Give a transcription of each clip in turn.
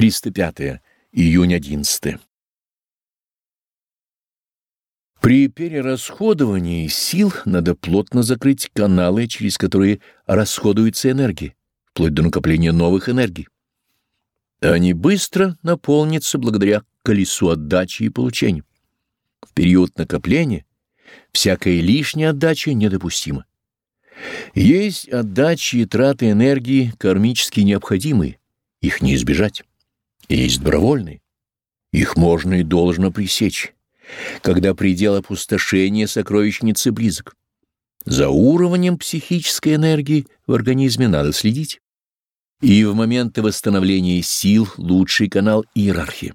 305. Июнь 11. При перерасходовании сил надо плотно закрыть каналы, через которые расходуется энергия, вплоть до накопления новых энергий. Они быстро наполнятся благодаря колесу отдачи и получения. В период накопления всякая лишняя отдача недопустима. Есть отдачи и траты энергии кармически необходимые, их не избежать есть добровольные. Их можно и должно пресечь, когда предел опустошения сокровищницы близок. За уровнем психической энергии в организме надо следить. И в моменты восстановления сил лучший канал иерархии.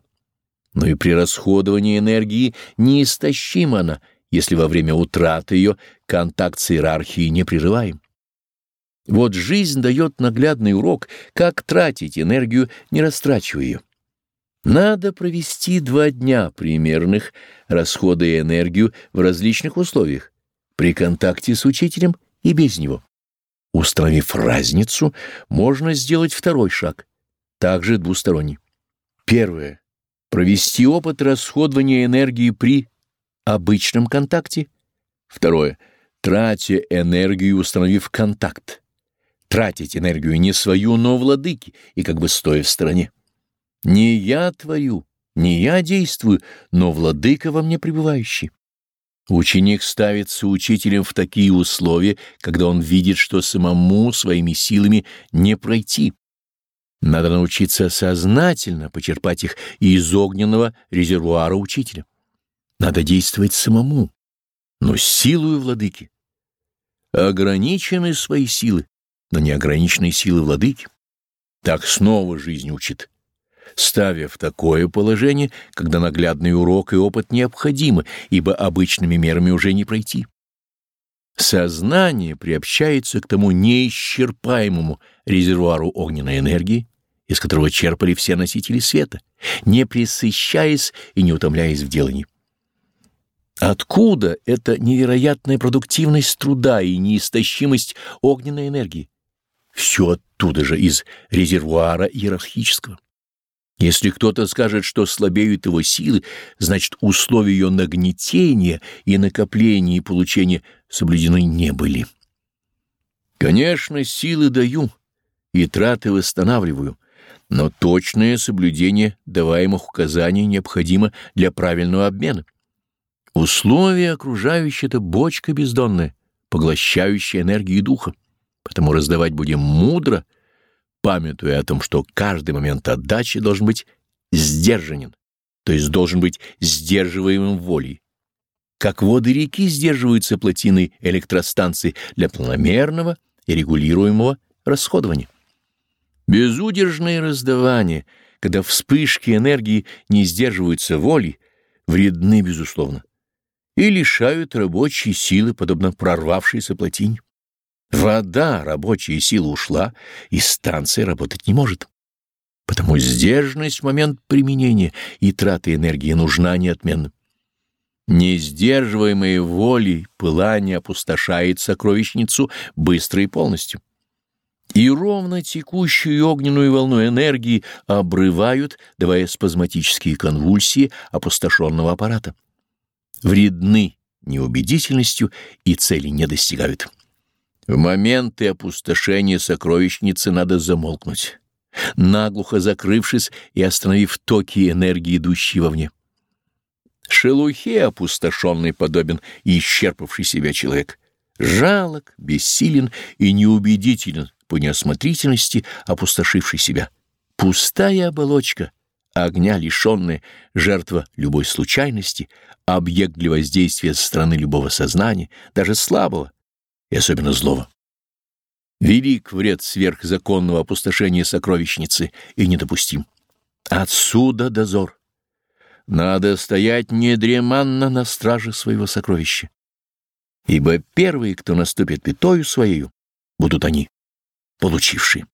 Но и при расходовании энергии неистощима она, если во время утраты ее контакт с иерархией не прерываем. Вот жизнь дает наглядный урок, как тратить энергию, не растрачивая ее. Надо провести два дня примерных, расходуя энергию в различных условиях, при контакте с учителем и без него. Установив разницу, можно сделать второй шаг, также двусторонний. Первое. Провести опыт расходования энергии при обычном контакте. Второе. Тратя энергию, установив контакт. Тратить энергию не свою, но владыки, и как бы стоя в стороне. Не я творю, не я действую, но владыка во мне пребывающий. Ученик ставится учителем в такие условия, когда он видит, что самому своими силами не пройти. Надо научиться сознательно почерпать их из огненного резервуара учителя. Надо действовать самому, но силою владыки. Ограничены свои силы, но не ограниченные силы владыки. Так снова жизнь учит ставя в такое положение, когда наглядный урок и опыт необходимы, ибо обычными мерами уже не пройти. Сознание приобщается к тому неисчерпаемому резервуару огненной энергии, из которого черпали все носители света, не пресыщаясь и не утомляясь в делании. Откуда эта невероятная продуктивность труда и неистощимость огненной энергии? Все оттуда же, из резервуара иерархического. Если кто-то скажет, что слабеют его силы, значит, условия ее нагнетения и накопления и получения соблюдены не были. Конечно, силы даю и траты восстанавливаю, но точное соблюдение даваемых указаний необходимо для правильного обмена. Условия окружающие — это бочка бездонная, поглощающая энергию духа, потому раздавать будем мудро — памятуя о том, что каждый момент отдачи должен быть сдержанен, то есть должен быть сдерживаемым волей. Как воды реки сдерживаются плотины электростанций для планомерного и регулируемого расходования. Безудержное раздавание, когда вспышки энергии не сдерживаются волей, вредны, безусловно, и лишают рабочей силы, подобно прорвавшейся плотине. Вода, рабочая сила ушла, и станция работать не может. Потому сдержанность в момент применения и траты энергии нужна неотменно. Несдерживаемой волей пылание опустошает сокровищницу быстро и полностью. И ровно текущую огненную волну энергии обрывают, давая спазматические конвульсии опустошенного аппарата. Вредны неубедительностью и цели не достигают. В моменты опустошения сокровищницы надо замолкнуть, наглухо закрывшись и остановив токи энергии, идущие вовне. Шелухе опустошенный подобен и исчерпавший себя человек. Жалок, бессилен и неубедителен по неосмотрительности опустошивший себя. Пустая оболочка, огня лишенная, жертва любой случайности, объект для воздействия со стороны любого сознания, даже слабого, и особенно злого. Велик вред сверхзаконного опустошения сокровищницы и недопустим. Отсюда дозор. Надо стоять недреманно на страже своего сокровища. Ибо первые, кто наступит пятою своею, будут они, получившие.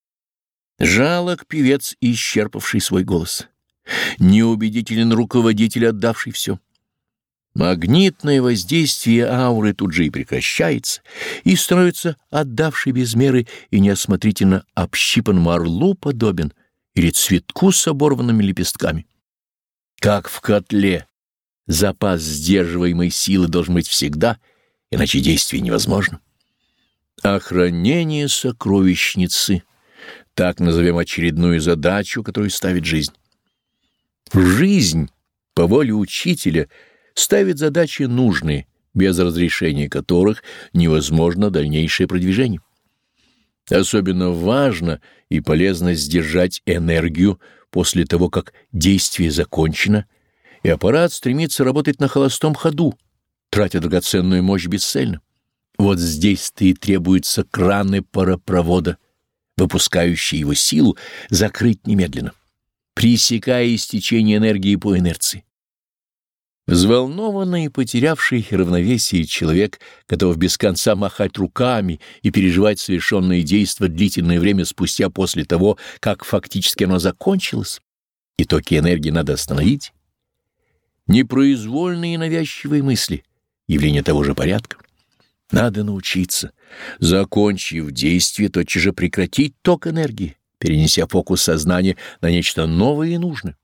Жалок певец, исчерпавший свой голос. Неубедителен руководитель, отдавший все. Магнитное воздействие ауры тут же и прекращается, и становится отдавший без меры и неосмотрительно общипанному орлу подобен, или цветку с оборванными лепестками. Как в котле, запас сдерживаемой силы должен быть всегда, иначе действие невозможно. Охранение сокровищницы — так назовем очередную задачу, которую ставит жизнь. Жизнь, по воле учителя, ставит задачи нужные, без разрешения которых невозможно дальнейшее продвижение. Особенно важно и полезно сдержать энергию после того, как действие закончено, и аппарат стремится работать на холостом ходу, тратя драгоценную мощь бесцельно. Вот здесь-то и требуются краны паропровода, выпускающие его силу, закрыть немедленно, пресекая истечение энергии по инерции. Взволнованный и потерявший равновесие человек готов без конца махать руками и переживать совершенные действия длительное время спустя после того, как фактически оно закончилось. И энергии надо остановить. Непроизвольные навязчивые мысли — явление того же порядка. Надо научиться, закончив действие, тотчас же прекратить ток энергии, перенеся фокус сознания на нечто новое и нужное.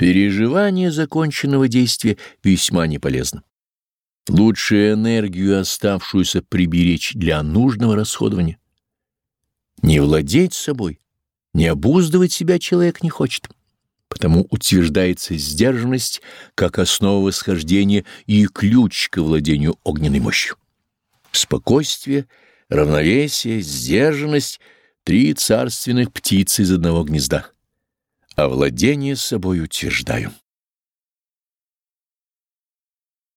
Переживание законченного действия весьма не полезно. Лучше энергию, оставшуюся, приберечь для нужного расходования. Не владеть собой, не обуздывать себя человек не хочет. Потому утверждается сдержанность как основа восхождения и ключ к владению огненной мощью. Спокойствие, равновесие, сдержанность — три царственных птицы из одного гнезда — а владение собой утверждаю.